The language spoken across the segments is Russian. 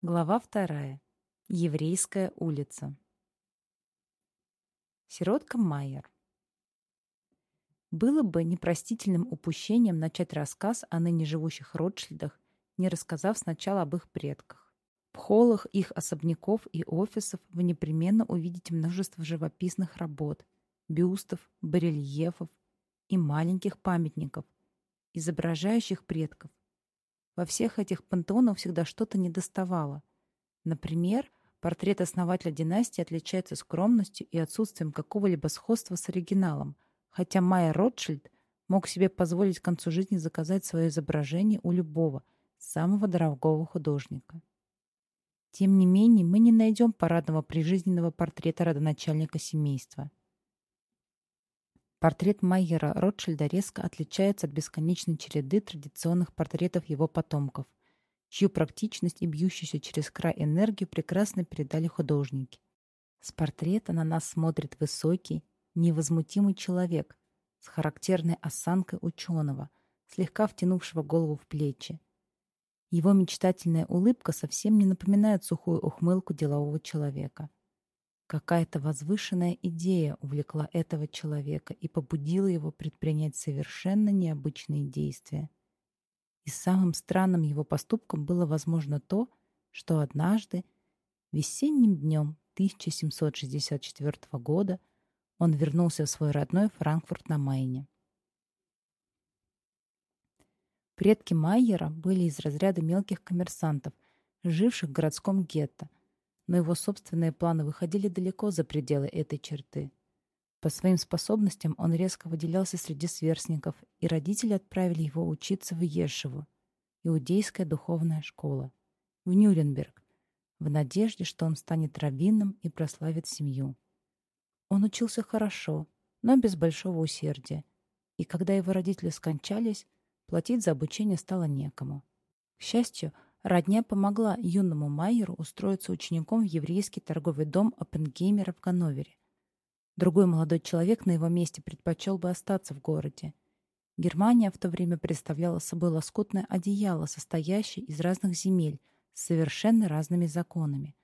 Глава вторая. Еврейская улица. Сиротка Майер. Было бы непростительным упущением начать рассказ о ныне живущих Ротшильдах, не рассказав сначала об их предках. В холлах их особняков и офисов вы непременно увидите множество живописных работ, бюстов, барельефов и маленьких памятников, изображающих предков, во всех этих пантеонах всегда что-то недоставало. Например, портрет основателя династии отличается скромностью и отсутствием какого-либо сходства с оригиналом, хотя Майя Ротшильд мог себе позволить к концу жизни заказать свое изображение у любого, самого дорогого художника. Тем не менее, мы не найдем парадного прижизненного портрета родоначальника семейства. Портрет Майера Ротшильда резко отличается от бесконечной череды традиционных портретов его потомков, чью практичность и бьющуюся через край энергию прекрасно передали художники. С портрета на нас смотрит высокий, невозмутимый человек с характерной осанкой ученого, слегка втянувшего голову в плечи. Его мечтательная улыбка совсем не напоминает сухую ухмылку делового человека. Какая-то возвышенная идея увлекла этого человека и побудила его предпринять совершенно необычные действия. И самым странным его поступком было, возможно, то, что однажды, весенним днем 1764 года, он вернулся в свой родной Франкфурт на Майне. Предки Майера были из разряда мелких коммерсантов, живших в городском гетто – но его собственные планы выходили далеко за пределы этой черты. По своим способностям он резко выделялся среди сверстников, и родители отправили его учиться в Ешеву, иудейская духовная школа, в Нюрнберг, в надежде, что он станет раввином и прославит семью. Он учился хорошо, но без большого усердия, и когда его родители скончались, платить за обучение стало некому. К счастью, Родня помогла юному Майеру устроиться учеником в еврейский торговый дом Оппенгеймера в Ганновере. Другой молодой человек на его месте предпочел бы остаться в городе. Германия в то время представляла собой лоскутное одеяло, состоящее из разных земель с совершенно разными законами.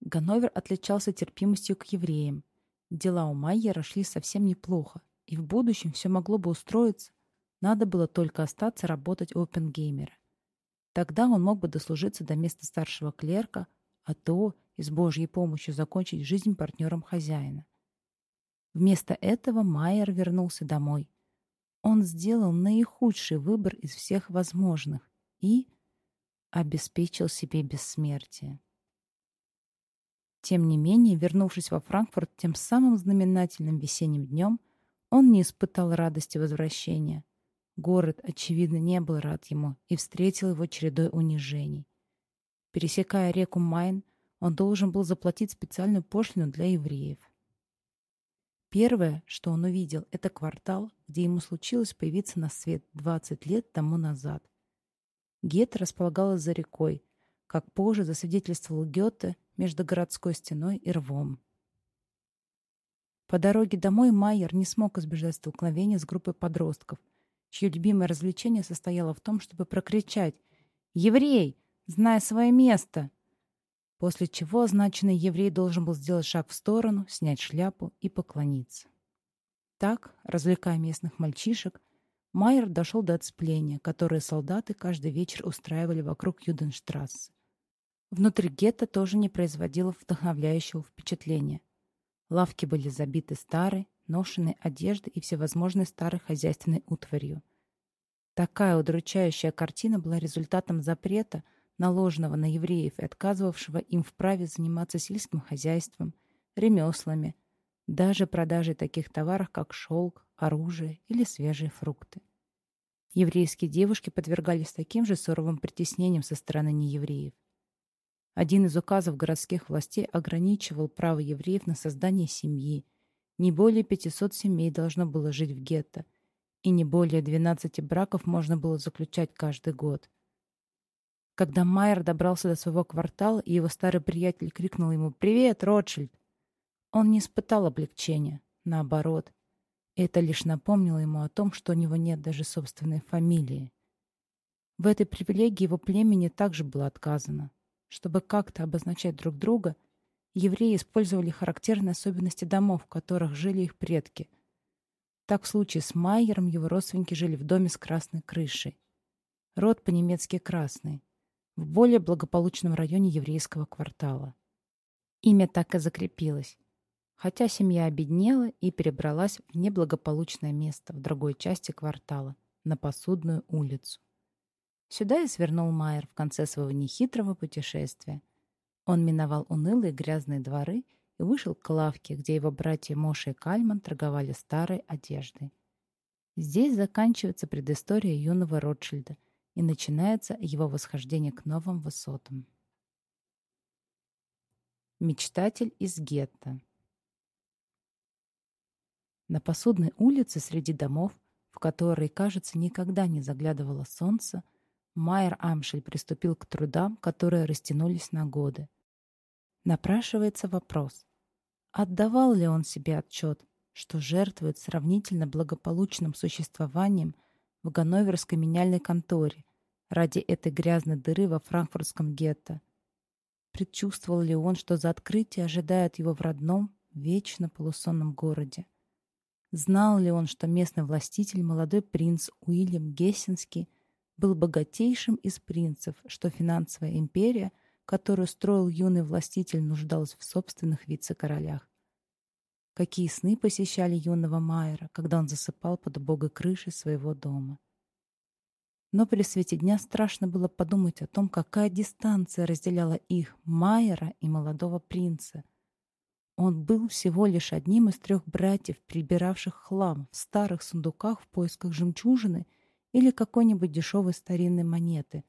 Ганновер отличался терпимостью к евреям. Дела у Майера шли совсем неплохо, и в будущем все могло бы устроиться. Надо было только остаться работать у Оппенгеймера. Тогда он мог бы дослужиться до места старшего клерка, а то и с Божьей помощью закончить жизнь партнером хозяина. Вместо этого Майер вернулся домой. Он сделал наихудший выбор из всех возможных и обеспечил себе бессмертие. Тем не менее, вернувшись во Франкфурт тем самым знаменательным весенним днем, он не испытал радости возвращения. Город, очевидно, не был рад ему и встретил его чередой унижений. Пересекая реку Майн, он должен был заплатить специальную пошлину для евреев. Первое, что он увидел, это квартал, где ему случилось появиться на свет 20 лет тому назад. Гетто располагалась за рекой, как позже засвидетельствовал Гёте между городской стеной и рвом. По дороге домой Майер не смог избежать столкновения с группой подростков, чье любимое развлечение состояло в том, чтобы прокричать «Еврей! Знай свое место!» После чего означенный еврей должен был сделать шаг в сторону, снять шляпу и поклониться. Так, развлекая местных мальчишек, Майер дошел до отцепления, которое солдаты каждый вечер устраивали вокруг Юденштрассе. Внутри гетто тоже не производило вдохновляющего впечатления. Лавки были забиты старой, ношенной одеждой и всевозможной старой хозяйственной утварью. Такая удручающая картина была результатом запрета, наложенного на евреев и отказывавшего им в праве заниматься сельским хозяйством, ремеслами, даже продажей таких товаров, как шелк, оружие или свежие фрукты. Еврейские девушки подвергались таким же суровым притеснениям со стороны неевреев. Один из указов городских властей ограничивал право евреев на создание семьи, не более 500 семей должно было жить в гетто, и не более 12 браков можно было заключать каждый год. Когда Майер добрался до своего квартала, и его старый приятель крикнул ему «Привет, Ротшильд!», он не испытал облегчения, наоборот. Это лишь напомнило ему о том, что у него нет даже собственной фамилии. В этой привилегии его племени также было отказано. Чтобы как-то обозначать друг друга, евреи использовали характерные особенности домов, в которых жили их предки. Так в случае с Майером его родственники жили в доме с красной крышей. Род по-немецки «красный», в более благополучном районе еврейского квартала. Имя так и закрепилось, хотя семья обеднела и перебралась в неблагополучное место в другой части квартала, на Посудную улицу. Сюда и свернул Майер в конце своего нехитрого путешествия. Он миновал унылые грязные дворы и вышел к лавке, где его братья Моша и Кальман торговали старой одеждой. Здесь заканчивается предыстория юного Ротшильда — и начинается его восхождение к новым высотам. Мечтатель из гетто На посудной улице среди домов, в которые, кажется, никогда не заглядывало солнце, Майер Амшель приступил к трудам, которые растянулись на годы. Напрашивается вопрос, отдавал ли он себе отчет, что жертвует сравнительно благополучным существованием в ганноверской меняльной конторе, ради этой грязной дыры во франкфуртском гетто. Предчувствовал ли он, что за открытие ожидает его в родном, вечно полусонном городе? Знал ли он, что местный властитель, молодой принц Уильям Гессенский, был богатейшим из принцев, что финансовая империя, которую строил юный властитель, нуждалась в собственных вице-королях? Какие сны посещали юного Майера, когда он засыпал под убогой крышей своего дома? Но при свете дня страшно было подумать о том, какая дистанция разделяла их, Майера и молодого принца. Он был всего лишь одним из трех братьев, прибиравших хлам в старых сундуках в поисках жемчужины или какой-нибудь дешевой старинной монеты.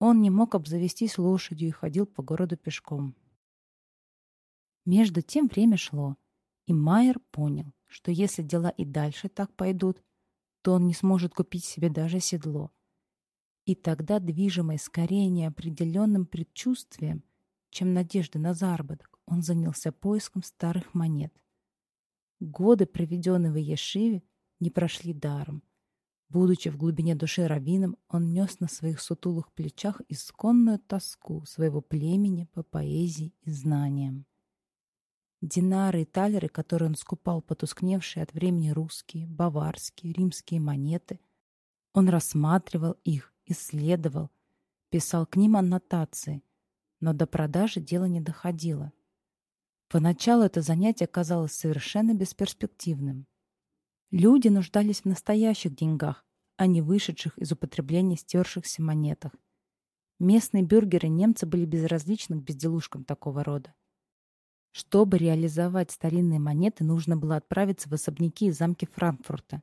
Он не мог обзавестись лошадью и ходил по городу пешком. Между тем время шло, и Майер понял, что если дела и дальше так пойдут, то он не сможет купить себе даже седло. И тогда, движимый скорее неопределенным предчувствием, чем надеждой на заработок, он занялся поиском старых монет. Годы, проведенные в Ешиве, не прошли даром. Будучи в глубине души раввином, он нес на своих сутулых плечах исконную тоску своего племени по поэзии и знаниям. Динары и талеры, которые он скупал потускневшие от времени русские, баварские, римские монеты. Он рассматривал их, исследовал, писал к ним аннотации, но до продажи дело не доходило. Поначалу это занятие казалось совершенно бесперспективным. Люди нуждались в настоящих деньгах, а не вышедших из употребления стершихся монетах. Местные бюргеры немцы были безразличны к безделушкам такого рода. Чтобы реализовать старинные монеты, нужно было отправиться в особняки и замки Франкфурта.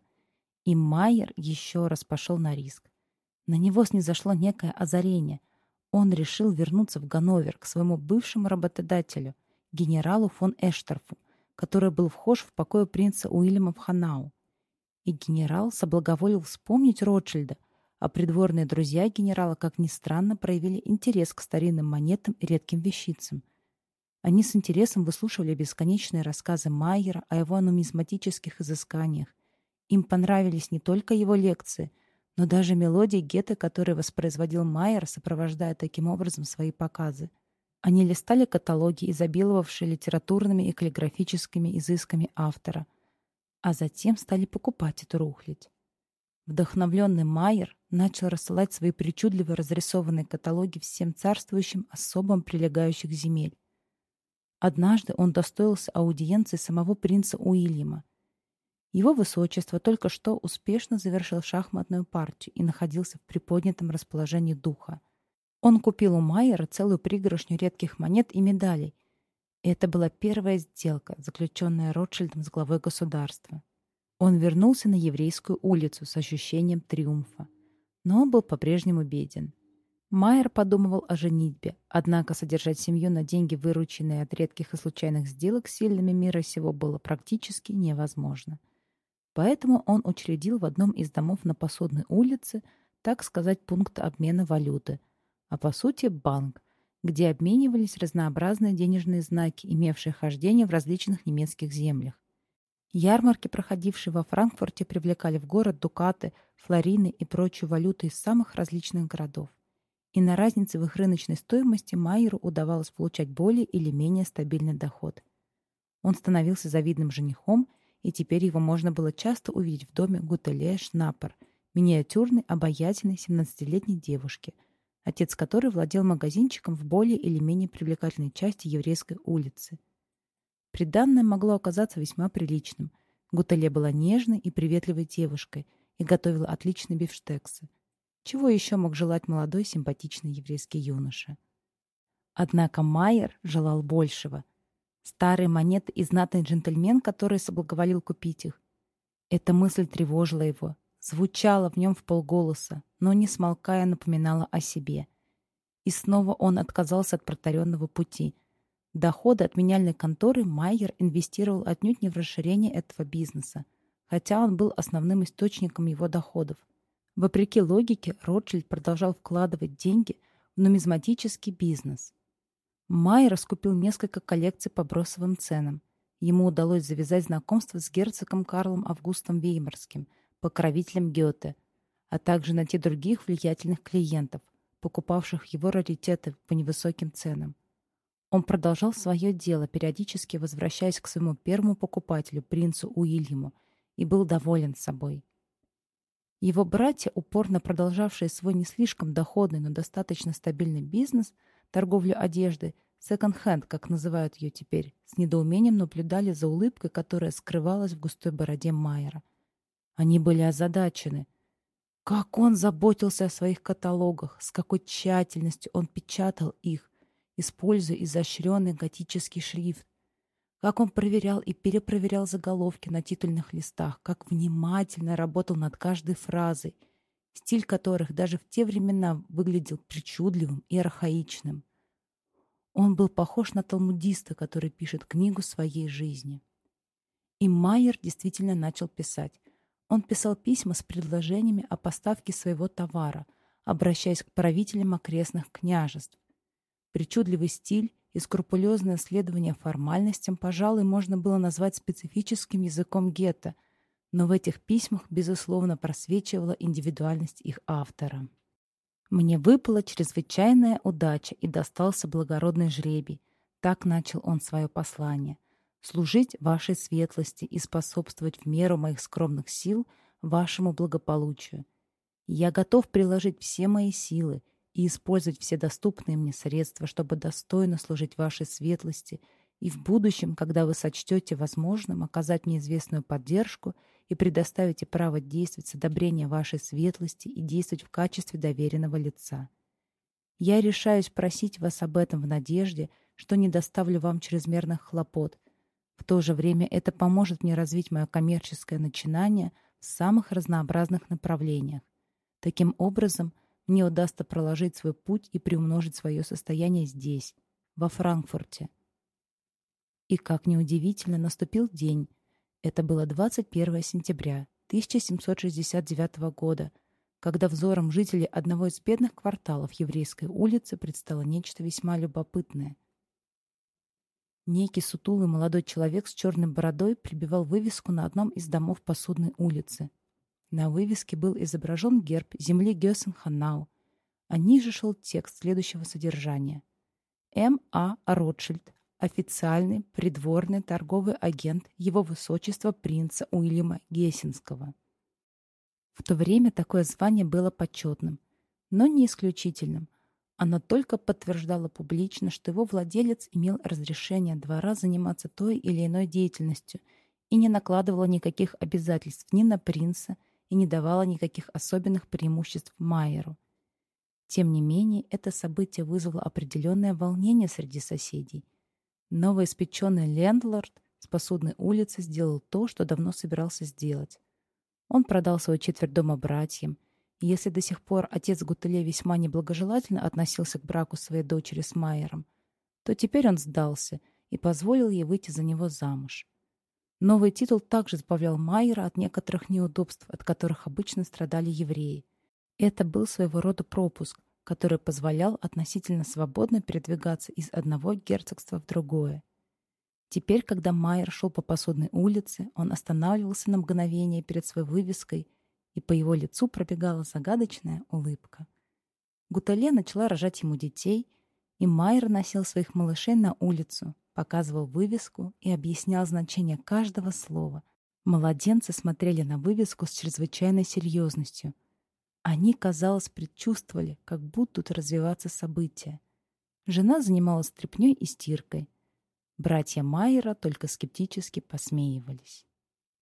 И Майер еще раз пошел на риск. На него снизошло некое озарение. Он решил вернуться в Ганновер к своему бывшему работодателю, генералу фон Эшторфу, который был вхож в покое принца Уильяма в Ханау. И генерал соблаговолил вспомнить Ротшильда, а придворные друзья генерала, как ни странно, проявили интерес к старинным монетам и редким вещицам – они с интересом выслушивали бесконечные рассказы Майера о его нумизматических изысканиях. Им понравились не только его лекции, но даже мелодии Гетте, которые воспроизводил Майер, сопровождая таким образом свои показы. Они листали каталоги, изобиловавшие литературными и каллиграфическими изысками автора, а затем стали покупать эту рухлядь. Вдохновленный Майер начал рассылать свои причудливо разрисованные каталоги всем царствующим особам прилегающих земель. Однажды он достоился аудиенции самого принца Уильяма. Его высочество только что успешно завершил шахматную партию и находился в приподнятом расположении духа. Он купил у Майера целую пригоршню редких монет и медалей. И это была первая сделка, заключенная Ротшильдом с главой государства. Он вернулся на еврейскую улицу с ощущением триумфа. Но был по-прежнему беден. Майер подумывал о женитьбе, однако содержать семью на деньги, вырученные от редких и случайных сделок с сильными мира сего, было практически невозможно. Поэтому он учредил в одном из домов на Посудной улице, так сказать, пункт обмена валюты, а по сути банк, где обменивались разнообразные денежные знаки, имевшие хождение в различных немецких землях. Ярмарки, проходившие во Франкфурте, привлекали в город дукаты, флорины и прочую валюту из самых различных городов. и на разнице в их рыночной стоимости Майеру удавалось получать более или менее стабильный доход. Он становился завидным женихом, и теперь его можно было часто увидеть в доме Гутеле Шнаппер, миниатюрной, обаятельной 17-летней девушки, отец которой владел магазинчиком в более или менее привлекательной части еврейской улицы. Приданное могло оказаться весьма приличным. Гутеле была нежной и приветливой девушкой и готовила отличные бифштексы. Чего еще мог желать молодой симпатичный еврейский юноша? Однако Майер желал большего. Старые монеты и знатный джентльмен, который соблаговолил купить их. Эта мысль тревожила его, звучала в нем в полголоса, но, не смолкая, напоминала о себе. И снова он отказался от протаренного пути. Доходы от меняльной конторы Майер инвестировал отнюдь не в расширение этого бизнеса, хотя он был основным источником его доходов. Вопреки логике, Ротшильд продолжал вкладывать деньги в нумизматический бизнес. Май раскупил несколько коллекций по бросовым ценам. Ему удалось завязать знакомство с герцогом Карлом Августом Веймарским, покровителем Гёте, а также найти других влиятельных клиентов, покупавших его раритеты по невысоким ценам. Он продолжал свое дело, периодически возвращаясь к своему первому покупателю, принцу Уильяму, и был доволен собой. Его братья, упорно продолжавшие свой не слишком доходный, но достаточно стабильный бизнес, торговлю одеждой, секонд-хенд, как называют ее теперь, с недоумением наблюдали за улыбкой, которая скрывалась в густой бороде Майера. Они были озадачены. Как он заботился о своих каталогах, с какой тщательностью он печатал их, используя изощренный готический шрифт, как он проверял и перепроверял заголовки на титульных листах, как внимательно работал над каждой фразой, стиль которых даже в те времена выглядел причудливым и архаичным. Он был похож на талмудиста, который пишет книгу своей жизни. И Майер действительно начал писать. Он писал письма с предложениями о поставке своего товара, обращаясь к правителям окрестных княжеств. Причудливый стиль и скрупулезное следование формальностям, пожалуй, можно было назвать специфическим языком гетто, но в этих письмах, безусловно, просвечивала индивидуальность их автора. «Мне выпала чрезвычайная удача и достался благородный жребий», так начал он свое послание. «Служить вашей светлости и способствовать в меру моих скромных сил вашему благополучию. Я готов приложить все мои силы и использовать все доступные мне средства, чтобы достойно служить вашей светлости и в будущем, когда вы сочтете возможным оказать мне известную поддержку и предоставите право действовать с одобрения вашей светлости и действовать в качестве доверенного лица. Я решаюсь просить вас об этом в надежде, что не доставлю вам чрезмерных хлопот. В то же время это поможет мне развить мое коммерческое начинание в самых разнообразных направлениях. Таким образом, мне удастся проложить свой путь и приумножить свое состояние здесь, во Франкфурте. И, как неудивительно, наступил день. Это было 21 сентября 1769 года, когда взором жителей одного из бедных кварталов еврейской улицы предстало нечто весьма любопытное. Некий сутулый молодой человек с черной бородой прибивал вывеску на одном из домов по судной улице. На вывеске был изображен герб земли Гёссенханау, а ниже шел текст следующего содержания. М. А. Ротшильд, официальный придворный торговый агент Его Высочества принца Уильяма Гессенского. В то время такое звание было почетным, но не исключительным. Оно только подтверждало публично, что его владелец имел разрешение двора заниматься той или иной деятельностью и не накладывало никаких обязательств ни на принца, и не давала никаких особенных преимуществ Майеру. Тем не менее, это событие вызвало определенное волнение среди соседей. Новоиспеченный лендлорд с посудной улицы сделал то, что давно собирался сделать. Он продал свою четверть дома братьям, если до сих пор отец Гутеле весьма неблагожелательно относился к браку своей дочери с Майером, то теперь он сдался и позволил ей выйти за него замуж. Новый титул также избавлял Майера от некоторых неудобств, от которых обычно страдали евреи. Это был своего рода пропуск, который позволял относительно свободно передвигаться из одного герцогства в другое. Теперь, когда Майер шел по посудной улице, он останавливался на мгновение перед своей вывеской, и по его лицу пробегала загадочная улыбка. Гутале начала рожать ему детей, и Майер носил своих малышей на улицу, показывал вывеску и объяснял значение каждого слова. Младенцы смотрели на вывеску с чрезвычайной серьезностью. Они, казалось, предчувствовали, как будут развиваться события. Жена занималась стряпнёй и стиркой. Братья Майера только скептически посмеивались.